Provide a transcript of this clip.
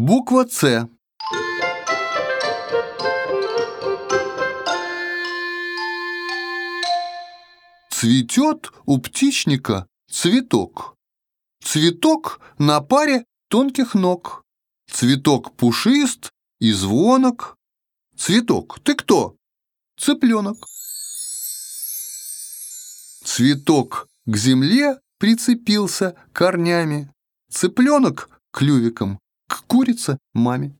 Буква «Ц». Цветет у птичника цветок. Цветок на паре тонких ног. Цветок пушист и звонок. Цветок, ты кто? Цыпленок. Цветок к земле прицепился корнями. Цыпленок клювиком к курице маме.